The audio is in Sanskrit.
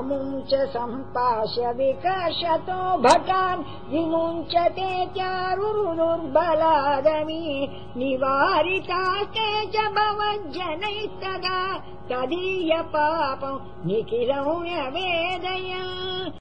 मुञ्च सम्पाश्य विकर्षतो भटान् विमुञ्चते चारुरुर्बलादमी। निवारितास्ते च भवज्जनैस्तदा। तदीय पापम् निखिलौ वेदया।